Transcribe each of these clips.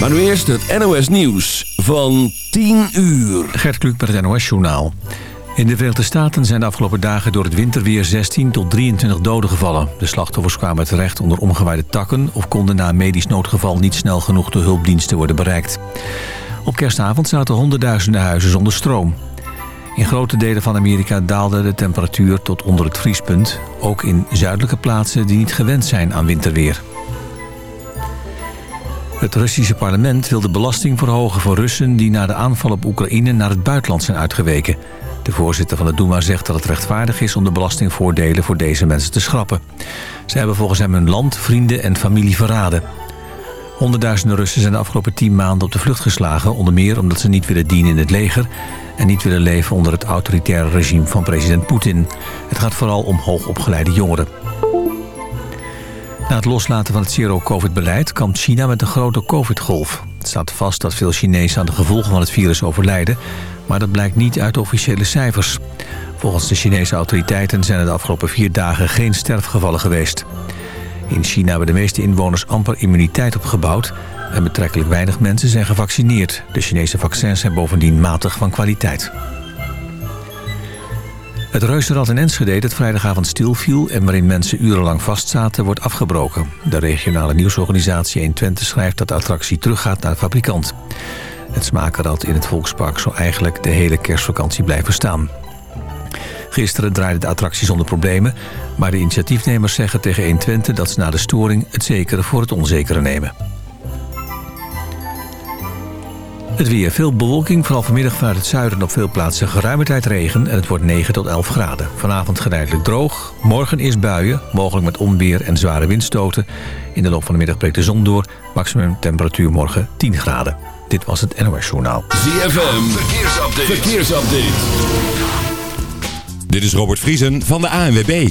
Maar nu eerst het NOS Nieuws van 10 uur. Gert Kluk met het NOS Journaal. In de Verenigde Staten zijn de afgelopen dagen door het winterweer 16 tot 23 doden gevallen. De slachtoffers kwamen terecht onder omgewaaide takken... of konden na een medisch noodgeval niet snel genoeg de hulpdiensten worden bereikt. Op kerstavond zaten honderdduizenden huizen zonder stroom. In grote delen van Amerika daalde de temperatuur tot onder het vriespunt. Ook in zuidelijke plaatsen die niet gewend zijn aan winterweer. Het Russische parlement wil de belasting verhogen voor Russen... die na de aanval op Oekraïne naar het buitenland zijn uitgeweken. De voorzitter van de Duma zegt dat het rechtvaardig is... om de belastingvoordelen voor deze mensen te schrappen. Ze hebben volgens hem hun land, vrienden en familie verraden. Honderdduizenden Russen zijn de afgelopen tien maanden op de vlucht geslagen... onder meer omdat ze niet willen dienen in het leger... en niet willen leven onder het autoritaire regime van president Poetin. Het gaat vooral om hoogopgeleide jongeren. Na het loslaten van het zero-covid-beleid kampt China met een grote covid-golf. Het staat vast dat veel Chinezen aan de gevolgen van het virus overlijden... maar dat blijkt niet uit officiële cijfers. Volgens de Chinese autoriteiten zijn er de afgelopen vier dagen geen sterfgevallen geweest. In China hebben de meeste inwoners amper immuniteit opgebouwd... en betrekkelijk weinig mensen zijn gevaccineerd. De Chinese vaccins zijn bovendien matig van kwaliteit. Het reuzenrad in Enschede dat vrijdagavond stilviel... en waarin mensen urenlang vastzaten, wordt afgebroken. De regionale nieuwsorganisatie 120 schrijft dat de attractie teruggaat naar de fabrikant. Het smakenrad in het Volkspark zou eigenlijk de hele kerstvakantie blijven staan. Gisteren draaide de attractie zonder problemen... maar de initiatiefnemers zeggen tegen 120 dat ze na de storing... het zekere voor het onzekere nemen. Het weer. Veel bewolking, vooral vanmiddag vanuit het zuiden op veel plaatsen geruime tijd regen en het wordt 9 tot 11 graden. Vanavond geleidelijk droog. Morgen is buien, mogelijk met onweer en zware windstoten. In de loop van de middag breekt de zon door. Maximum temperatuur morgen 10 graden. Dit was het NOS Journaal. ZFM, verkeersupdate. verkeersupdate. Dit is Robert Vriesen van de ANWB.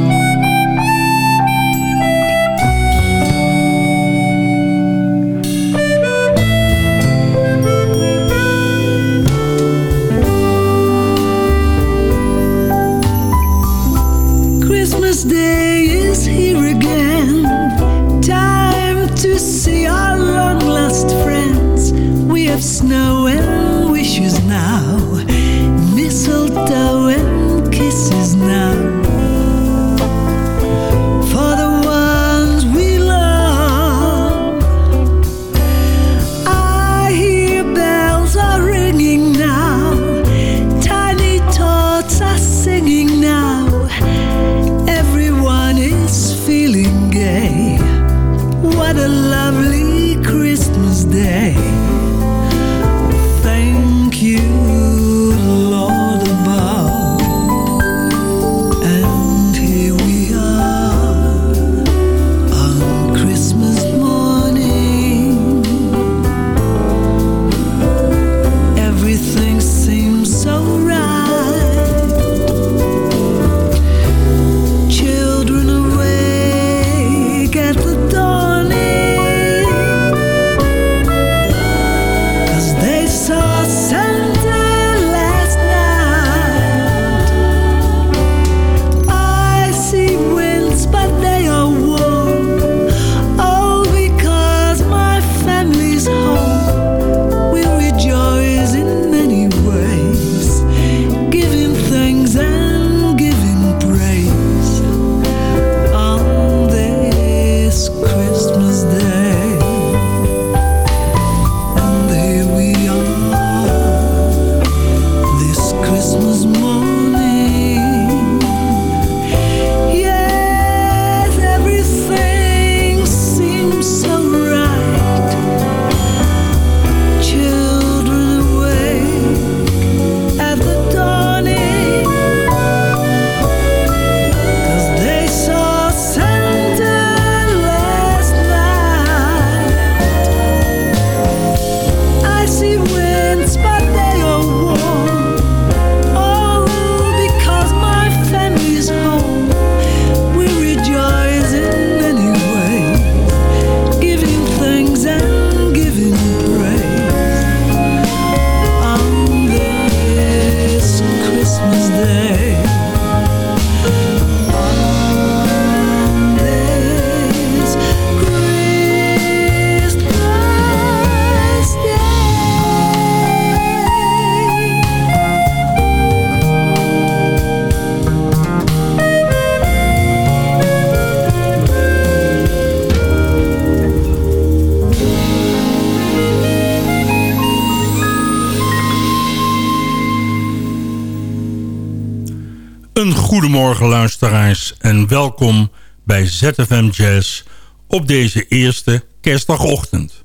Welkom bij ZFM Jazz op deze eerste kerstdagochtend.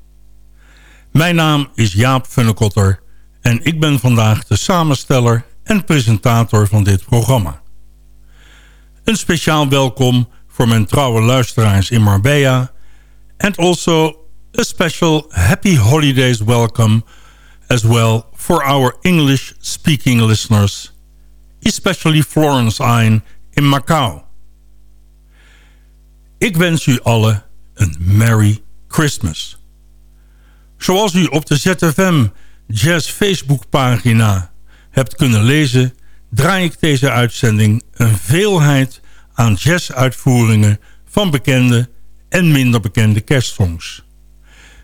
Mijn naam is Jaap Funnekotter en ik ben vandaag de samensteller en presentator van dit programma. Een speciaal welkom voor mijn trouwe luisteraars in Marbella and also a special happy holidays welcome as well for our English speaking listeners especially Florence Ein in Macau. Ik wens u allen een Merry Christmas. Zoals u op de ZFM Jazz Facebookpagina hebt kunnen lezen... draai ik deze uitzending een veelheid aan jazzuitvoeringen... van bekende en minder bekende kerstsongs.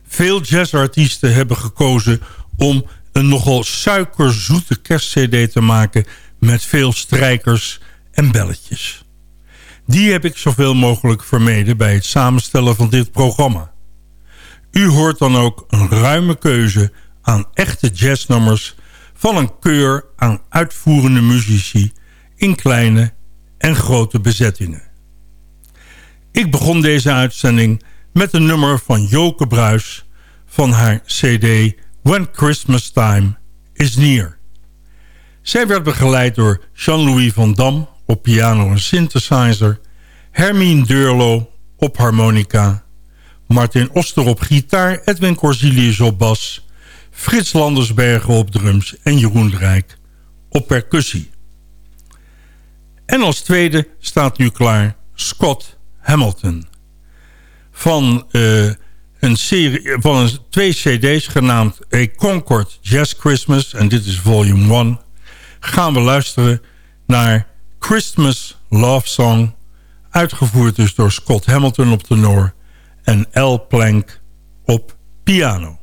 Veel jazzartiesten hebben gekozen om een nogal suikerzoete kerstcd te maken met veel strijkers en belletjes. Die heb ik zoveel mogelijk vermeden bij het samenstellen van dit programma. U hoort dan ook een ruime keuze aan echte jazznummers... van een keur aan uitvoerende muzici in kleine en grote bezettingen. Ik begon deze uitzending met een nummer van Joke Bruis... van haar cd When Christmas Time is Near... Zij werd begeleid door Jean-Louis van Dam op piano en synthesizer... Hermine Deurlo op harmonica... Martin Oster op gitaar, Edwin Corsilius op bas... Frits Landersbergen op drums en Jeroen Rijk op percussie. En als tweede staat nu klaar Scott Hamilton. Van, uh, een serie, van twee cd's genaamd A Concord Jazz Christmas... en dit is volume 1 gaan we luisteren naar Christmas Love Song. Uitgevoerd dus door Scott Hamilton op tenor en L. Plank op piano.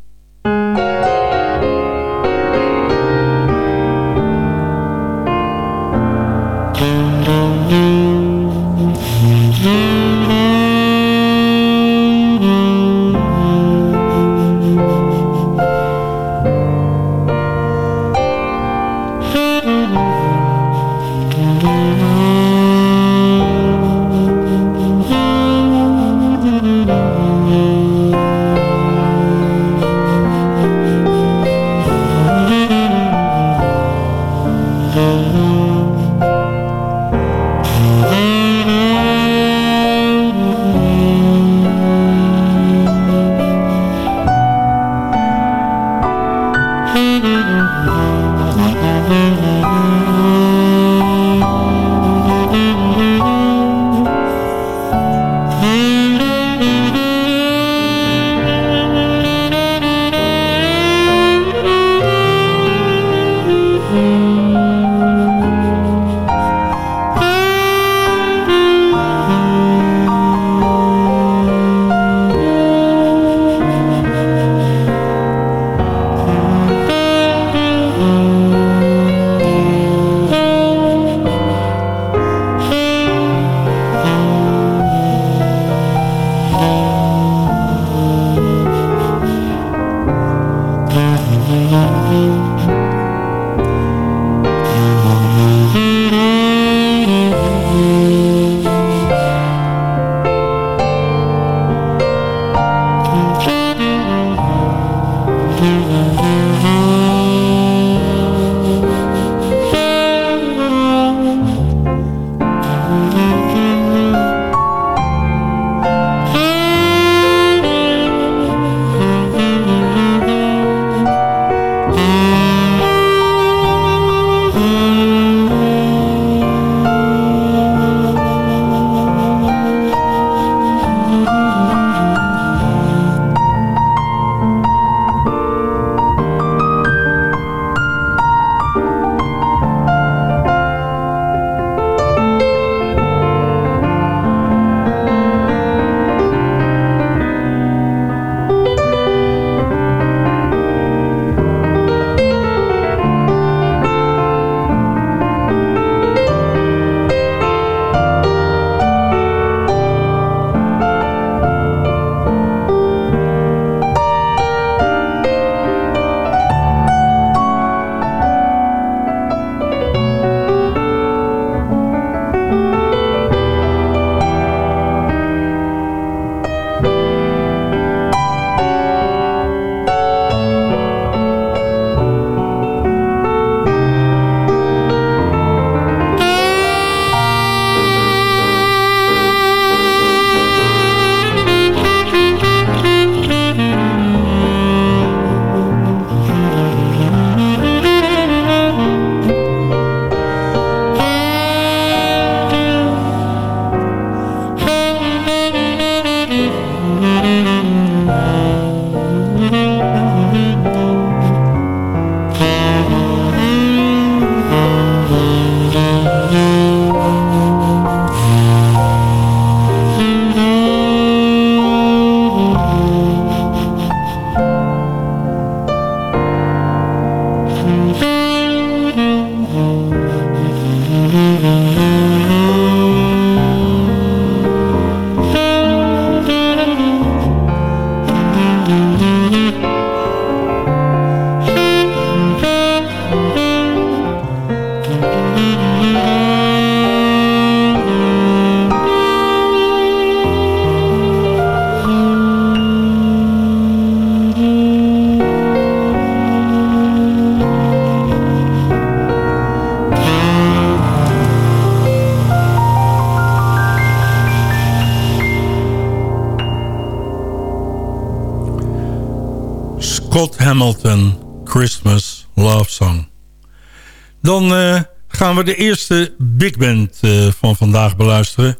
Scott Hamilton, Christmas Love Song. Dan uh, gaan we de eerste big band uh, van vandaag beluisteren.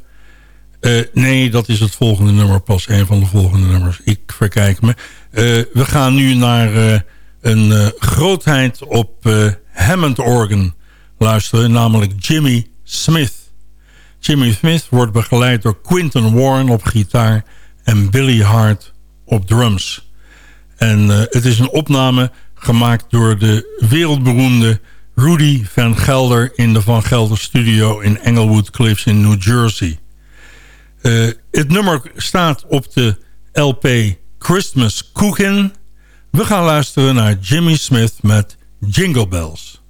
Uh, nee, dat is het volgende nummer, pas een van de volgende nummers. Ik verkijk me. we gaan nu naar een grootheid op Hammond organ luisteren, namelijk Jimmy Smith. Jimmy Smith wordt begeleid door Quinton Warren op gitaar en Billy Hart op drums. En uh, het is een opname gemaakt door de wereldberoemde Rudy Van Gelder... in de Van Gelder Studio in Englewood Cliffs in New Jersey. Uh, het nummer staat op de LP Christmas Cookin'. We gaan luisteren naar Jimmy Smith met Jingle Bells.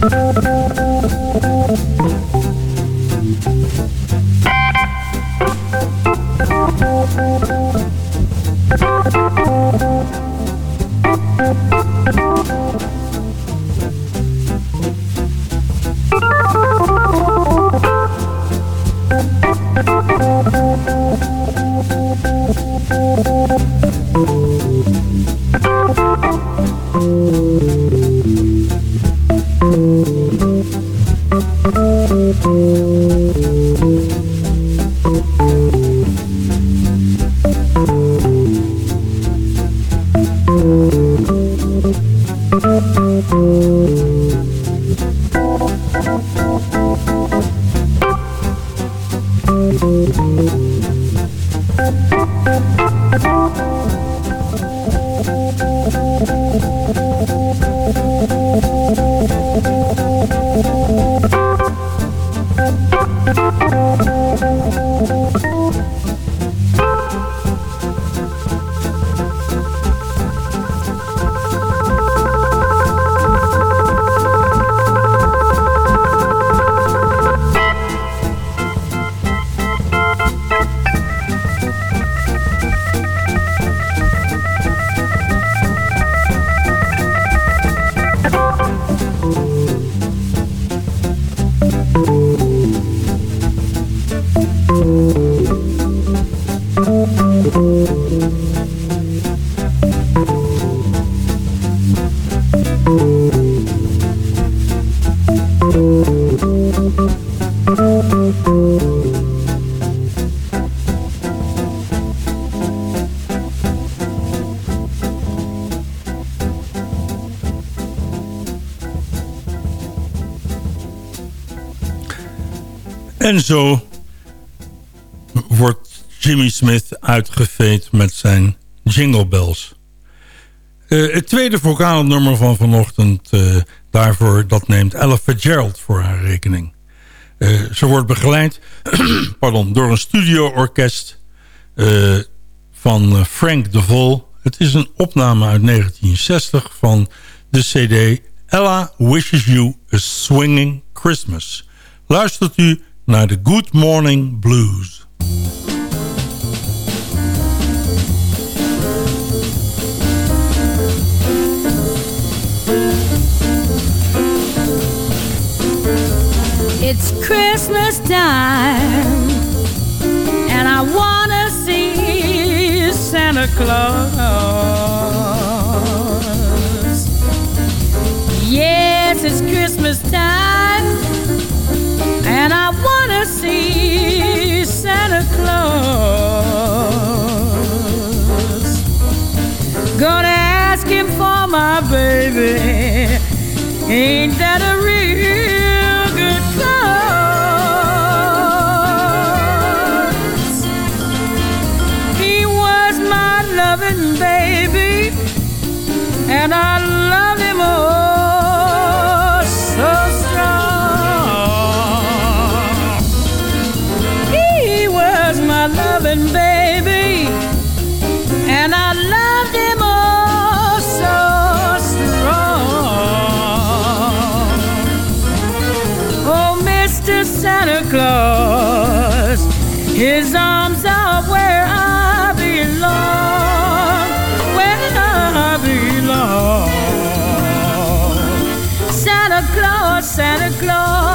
Thank you. En zo wordt Jimmy Smith uitgeveed met zijn Jingle Bells. Uh, het tweede vocale nummer van vanochtend, uh, daarvoor, dat neemt Ella Fitzgerald voor haar rekening. Uh, ze wordt begeleid pardon, door een studioorkest van Frank de Vol. Het is een opname uit 1960 van de cd Ella Wishes You a Swinging Christmas. Luistert u naar de Good Morning Blues. It's Christmas time And I wanna see Santa Claus Yes, it's Christmas time and I wanna see Santa Claus. Gonna ask him for my baby. Ain't that a Santa Claus, his arms are where I belong, where I belong. Santa Claus, Santa Claus,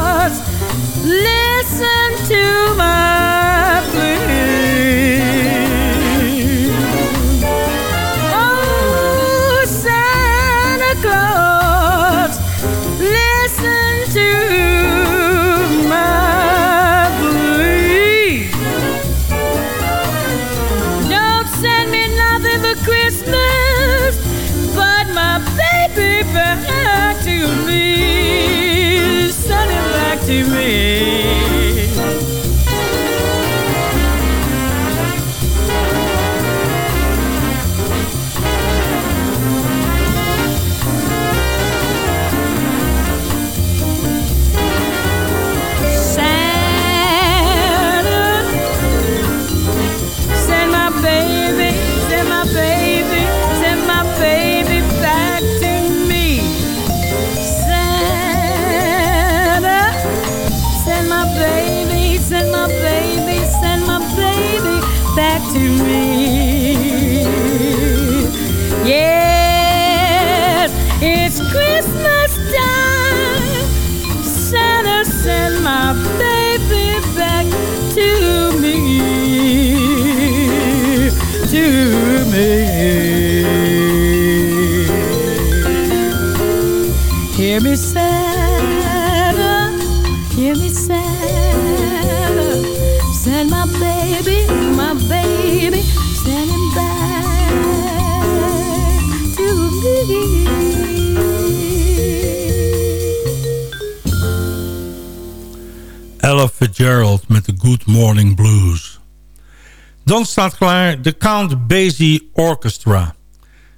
Fitzgerald met de Good Morning Blues. Dan staat klaar de Count Basie Orchestra.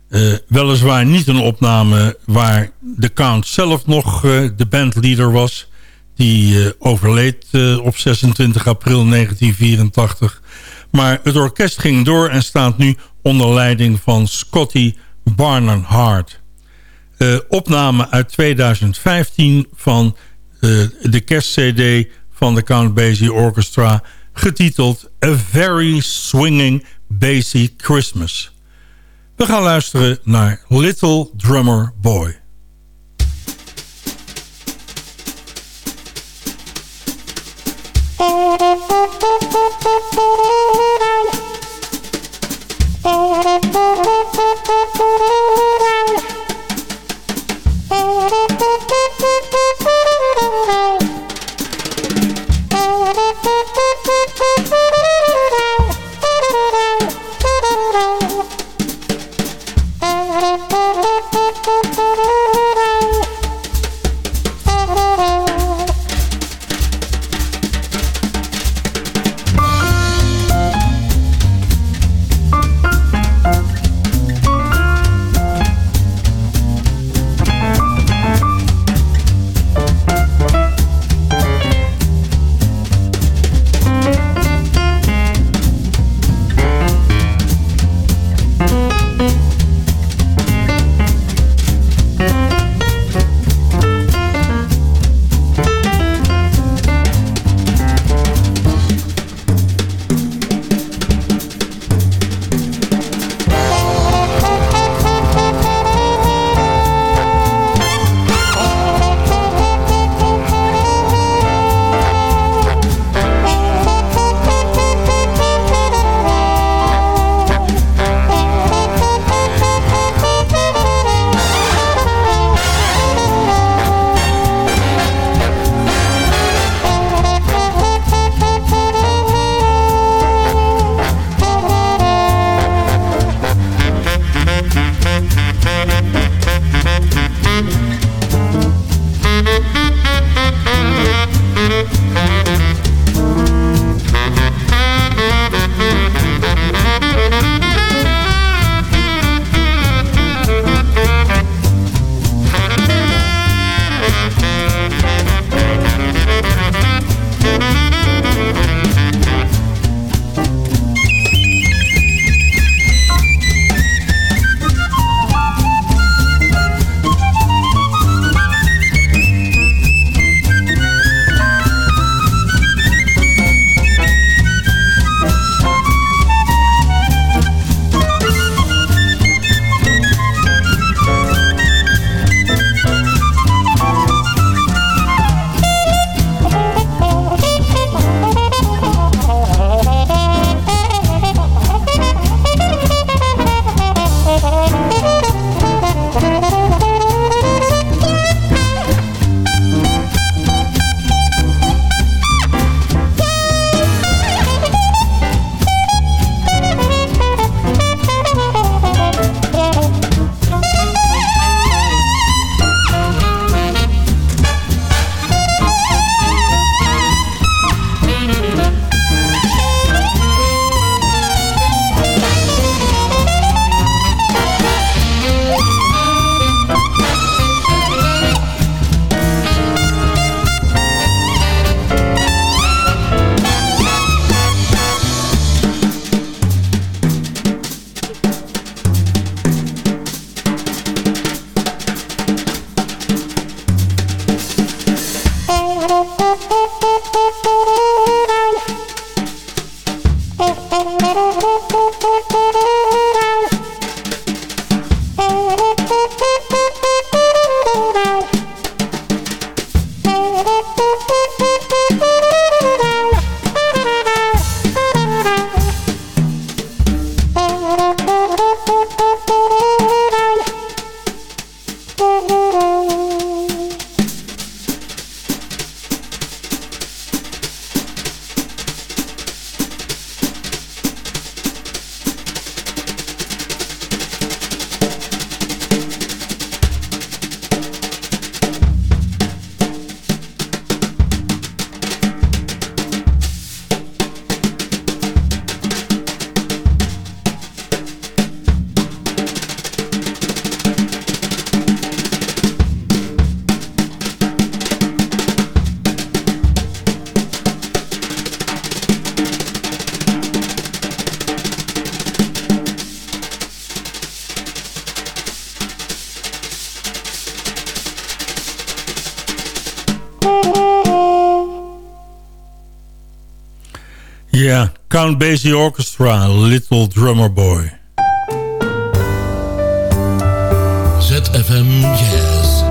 Eh, weliswaar niet een opname waar de Count zelf nog eh, de bandleader was. Die eh, overleed op 26 april 1984. Maar het orkest ging door en staat nu onder leiding van Scotty Barnard. Eh, opname uit 2015 van de kerstcd van de Count Basie Orchestra... getiteld A Very Swinging Basie Christmas. We gaan luisteren naar Little Drummer Boy. Ja, Count Basie Orchestra, Little Drummer Boy. ZFM Jazz.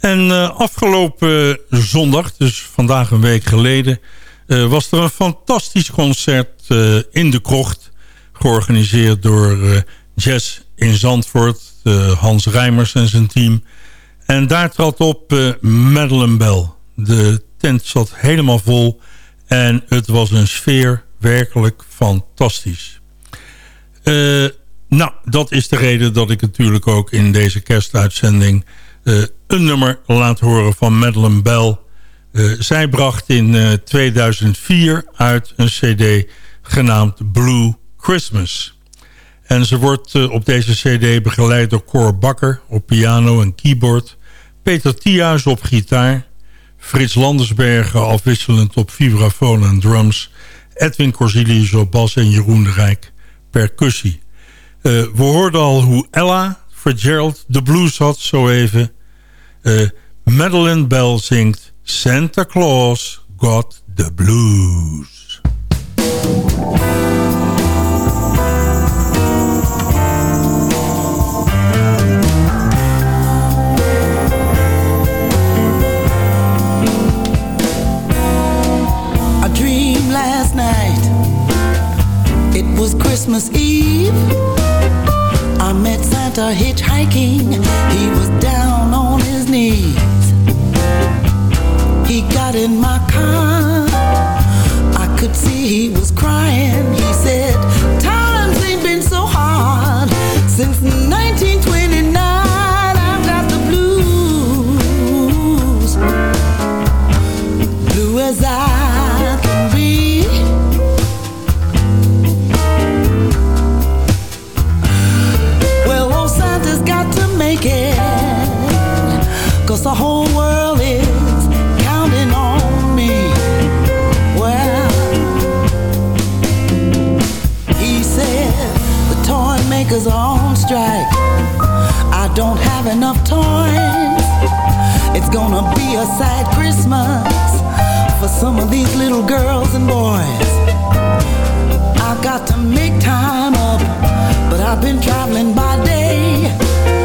En uh, afgelopen zondag, dus vandaag een week geleden... Uh, was er een fantastisch concert uh, in de krocht... georganiseerd door Jazz in Zandvoort, Hans Rijmers en zijn team... En daar trad op uh, Madeleine Bell. De tent zat helemaal vol en het was een sfeer werkelijk fantastisch. Uh, nou, dat is de reden dat ik natuurlijk ook in deze kerstuitzending... Uh, een nummer laat horen van Madeleine Bell. zij bracht in 2004 uit een cd genaamd Blue Christmas. En ze wordt op deze cd begeleid door Cor Bakker op piano en keyboard... Peter Thiaus op gitaar... Frits Landersbergen afwisselend op vibrafoon en drums... Edwin Corsilius op bas en Jeroen de Rijk percussie. Uh, we hoorden al hoe Ella Fitzgerald de blues had zo even. Uh, Madeleine Bell zingt Santa Claus Got the Blues. Christmas Eve. I met Santa hitchhiking. He was down on his knees. He got in my car. I could see he was crying. He said, Times ain't been so hard since 1929. Gonna be a sad Christmas for some of these little girls and boys. I got to make time up, but I've been traveling by day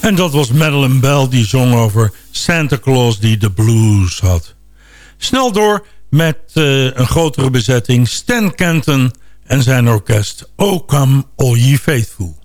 En dat was Madeleine Bell die zong over Santa Claus die de blues had. Snel door met eh, een grotere bezetting Stan Kenton en zijn orkest O Come All Ye Faithful.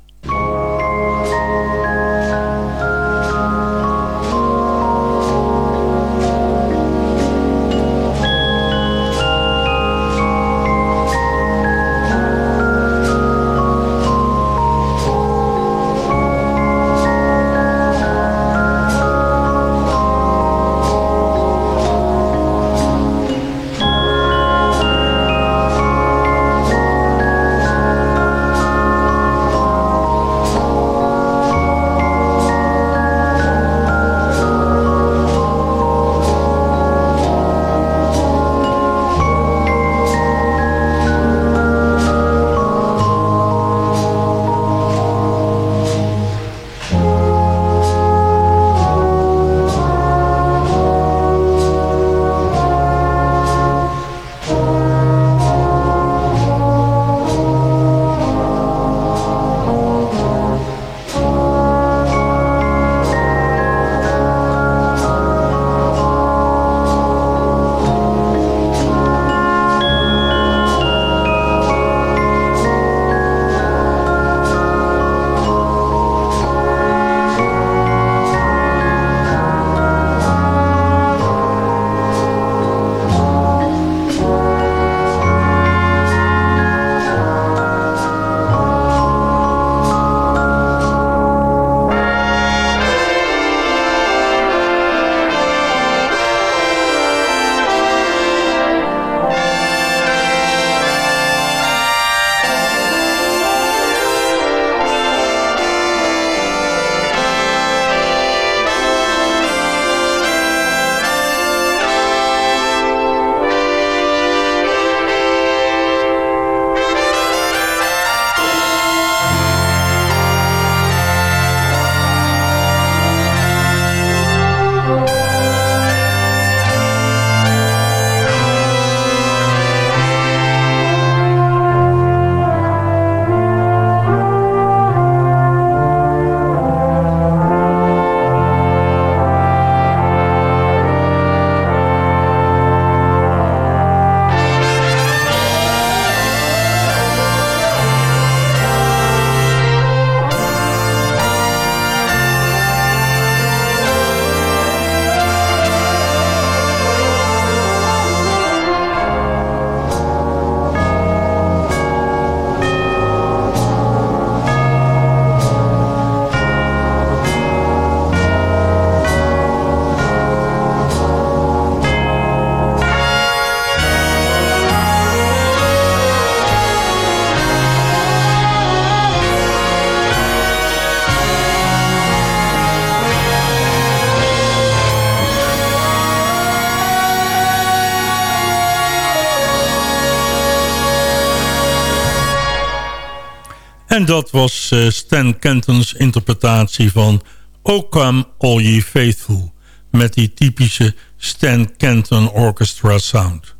En dat was uh, Stan Kenton's interpretatie van O Come All Ye Faithful... met die typische Stan Kenton Orchestra sound.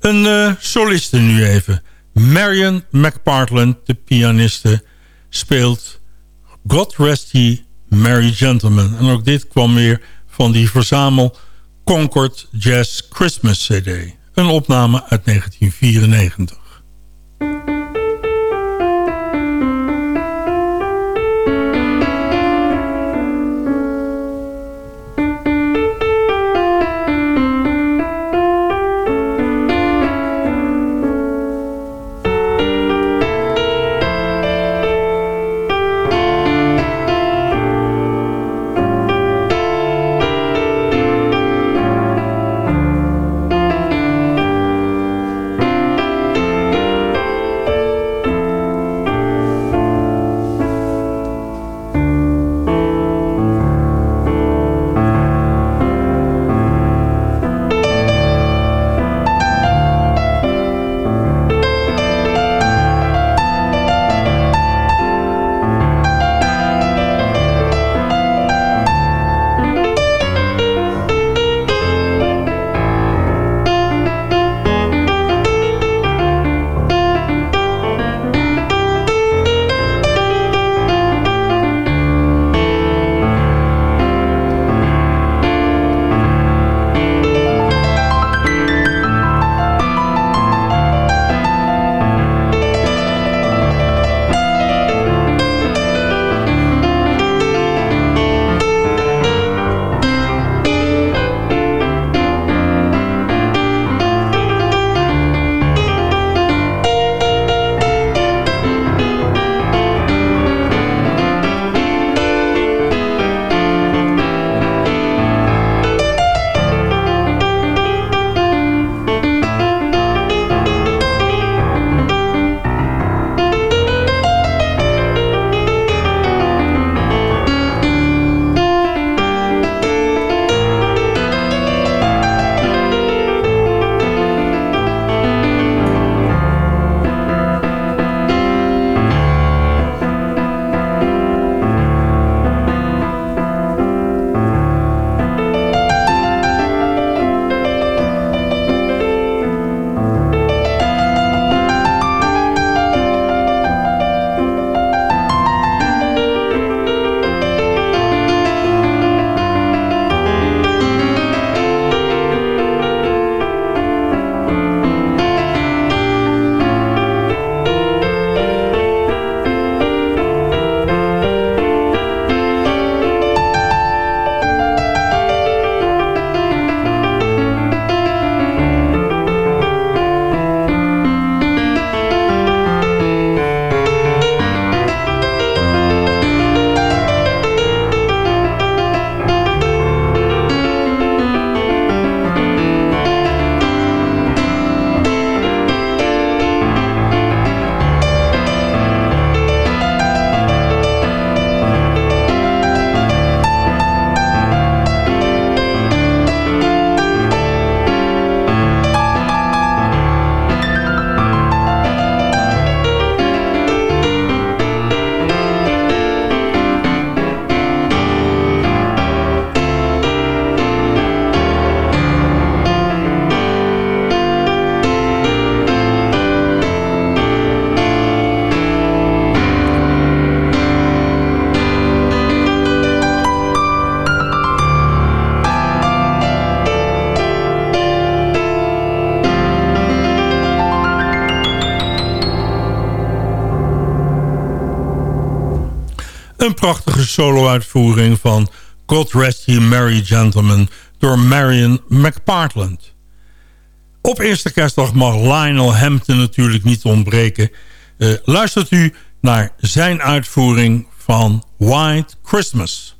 Een uh, soliste nu even. Marion McPartland, de pianiste, speelt God Rest Ye Merry Gentlemen. En ook dit kwam weer van die verzamel Concord Jazz Christmas CD. Een opname uit 1994. Een prachtige solo-uitvoering van God Rest Ye Merry Gentlemen door Marion McPartland. Op eerste kerstdag mag Lionel Hampton natuurlijk niet ontbreken. Uh, luistert u naar zijn uitvoering van White Christmas.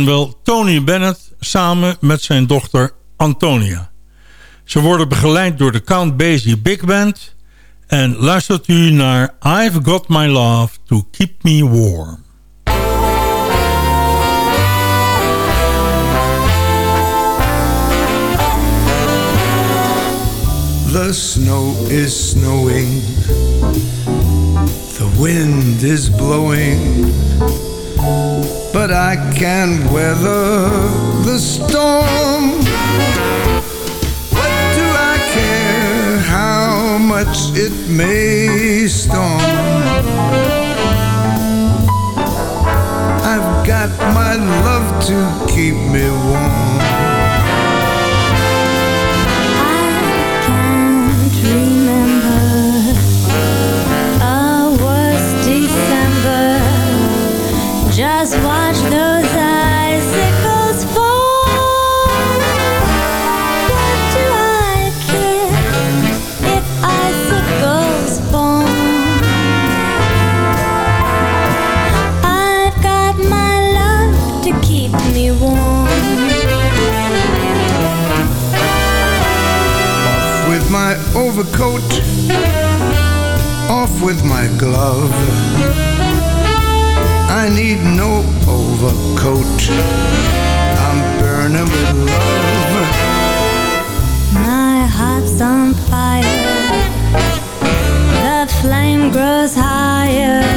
En wel Tony Bennett samen met zijn dochter Antonia. Ze worden begeleid door de Count Basie Big Band en luistert u naar I've Got My Love to Keep Me Warm. The snow is snowing, the wind is blowing, but I can weather the storm. What do I care how much it may storm? I've got my love to keep me warm. Overcoat, off with my glove. I need no overcoat. I'm burning with love. My heart's on fire. The flame grows higher.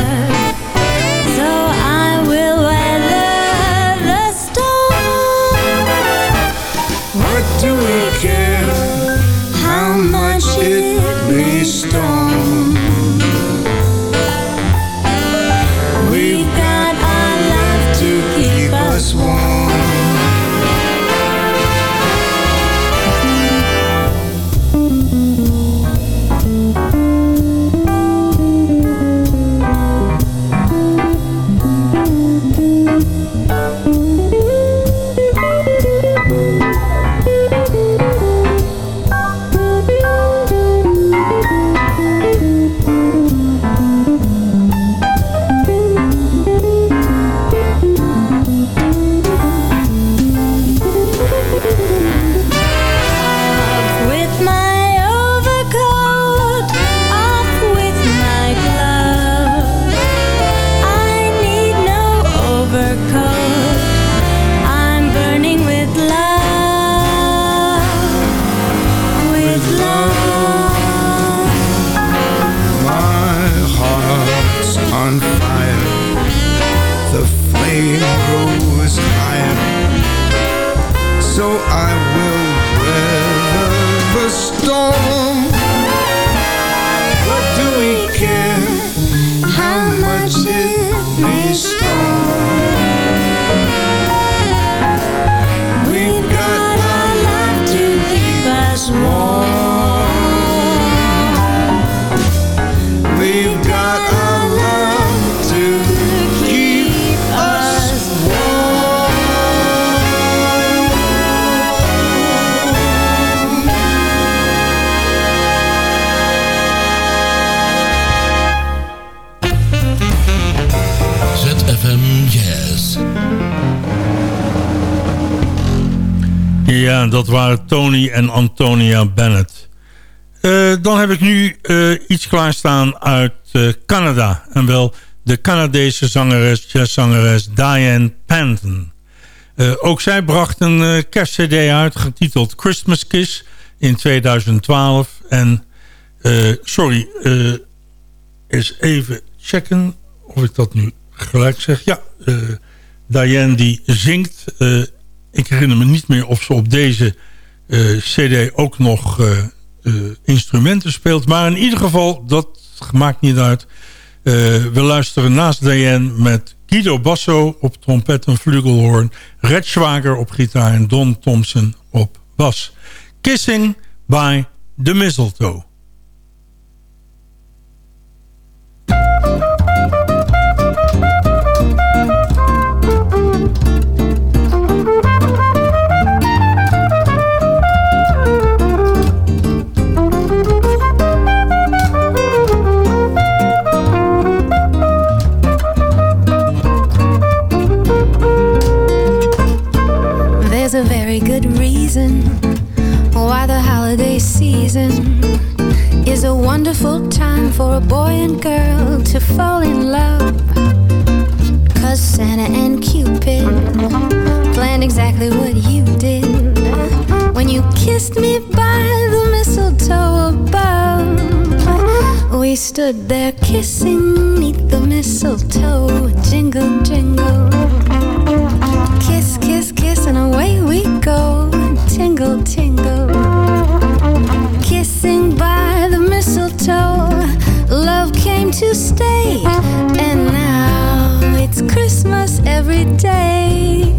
Ja, dat waren Tony en Antonia Bennett. Uh, dan heb ik nu uh, iets klaarstaan uit uh, Canada. En wel de Canadese zangeres, jazzzangeres Diane Panton. ook zij bracht een kerstcd uit getiteld Christmas Kiss in 2012. En sorry, eens even checken of ik dat nu gelijk zeg. Ja, Diane die zingt ik herinner me niet meer of ze op deze uh, cd ook nog uh, uh, instrumenten speelt. Maar in ieder geval, dat maakt niet uit. we luisteren naast Diane met Guido Basso op trompet en flugelhoorn. Red Schwager op gitaar en Don Thompson op bas. Kissing by the Mistletoe. Wonderful time for a boy and girl to fall in love. Cause Santa and Cupid planned exactly what you did when you kissed me by the mistletoe above. We stood there kissing neath the mistletoe, jingle, jingle. Kiss, kiss, kiss, and away we go, tingle, tingle. By the mistletoe, love came to stay, and now it's Christmas every day.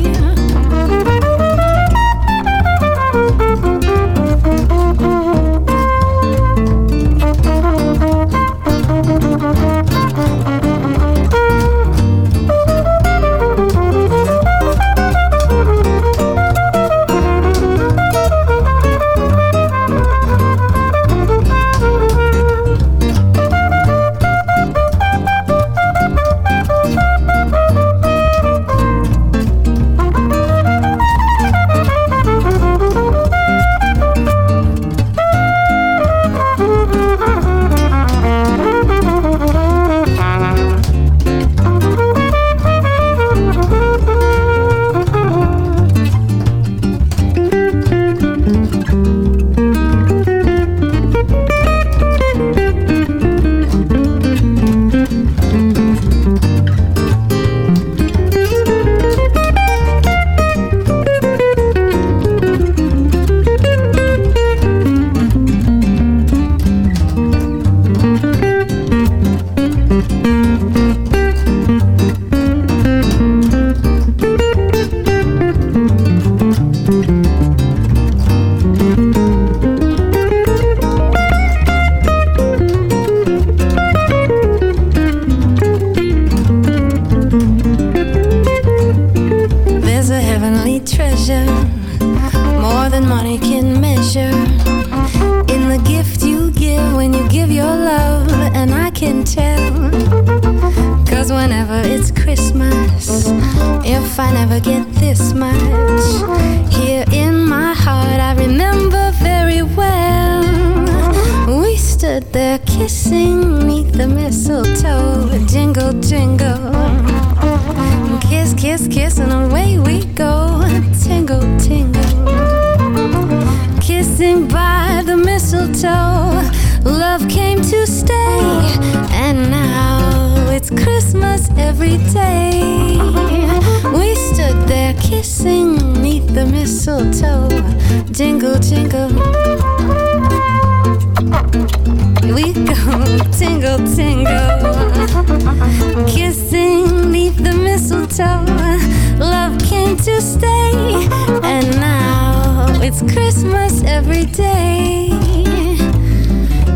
Kiss, kiss, and away we go. Tingle, tingle. Kissing by the mistletoe. Love came to stay. And now it's Christmas every day. We stood there kissing neath the mistletoe. Jingle, jingle. We go tingle, tingle. Kissing neath the mistletoe. Love came to stay. And now it's Christmas every day.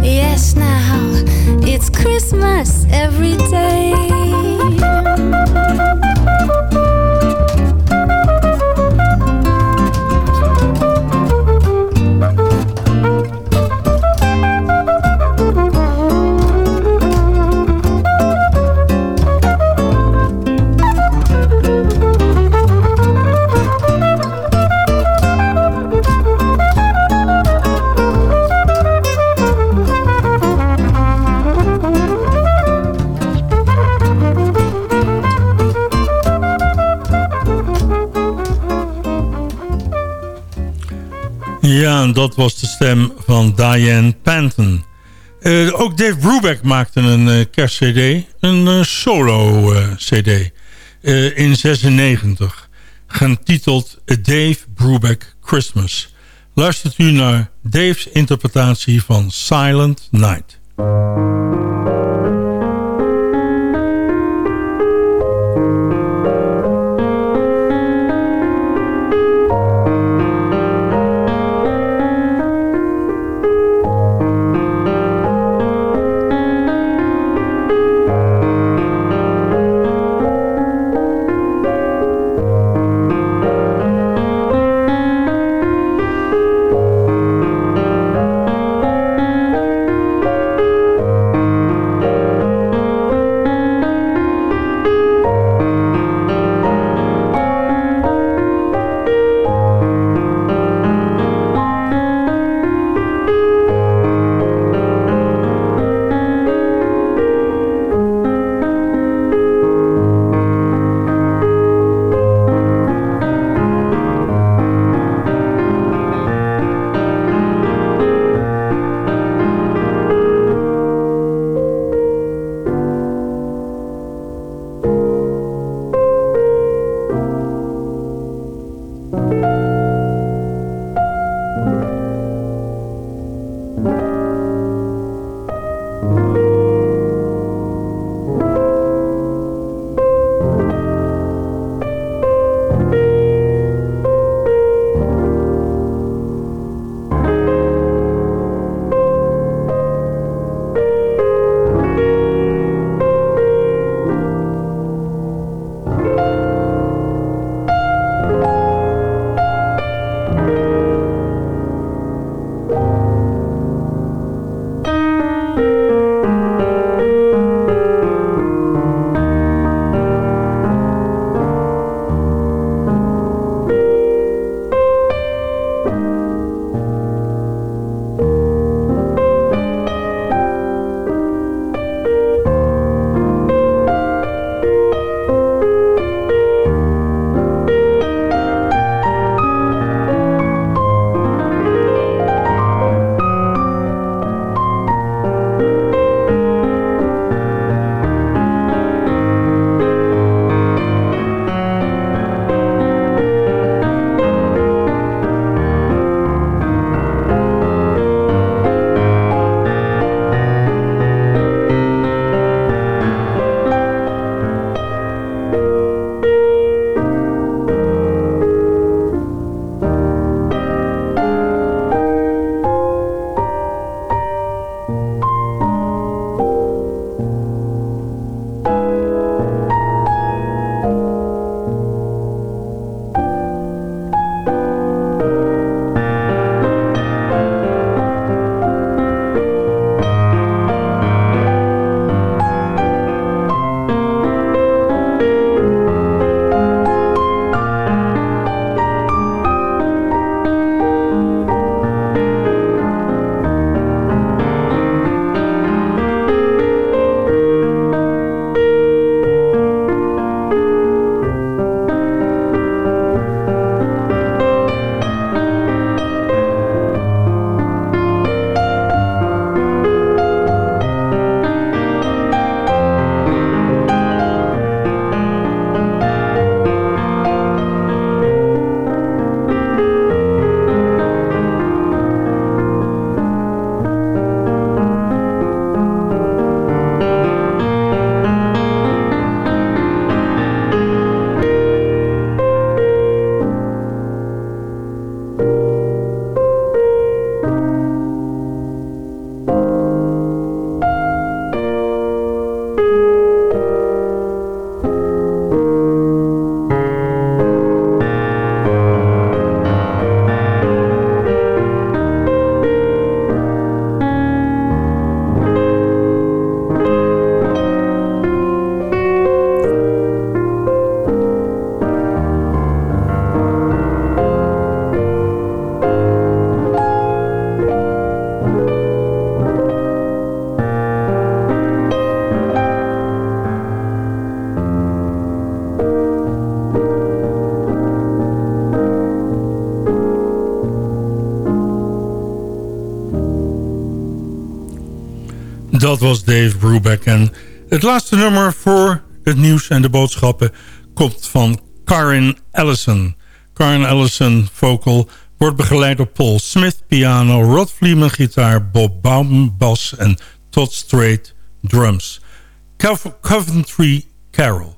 Yes, now it's Christmas every day. En dat was de stem van Diane Panton. Eh, ook Dave Brubeck maakte een eh, kerstcd, een eh, solo-cd, in 96, getiteld Dave Brubeck Christmas. Luistert u naar Dave's interpretatie van Silent Night. Dat was Dave Brubeck. En het laatste nummer voor het nieuws en de boodschappen komt van Karin Ellison. Karin Ellison, vocal, wordt begeleid door Paul Smith, piano, Rod Fleeman, gitaar, Bob Baum, bas en Todd Strait, drums. Coventry Carol.